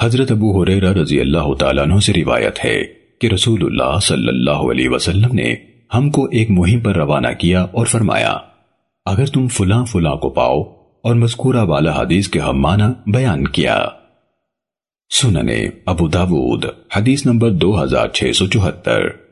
حضرت ابو حریرہ رضی اللہ تعالیٰ عنہ سے روایت ہے کہ رسول اللہ صلی اللہ علیہ وسلم نے ہم کو ایک مہم پر روانہ کیا اور فرمایا، اگر تم فلاں فلاں کو پاؤ اور مذکورہ والا حدیث کے ہم معنی بیان کیا۔ سننے ابو داود، حدیث نمبر دو ہزار چھ سو چوہتر۔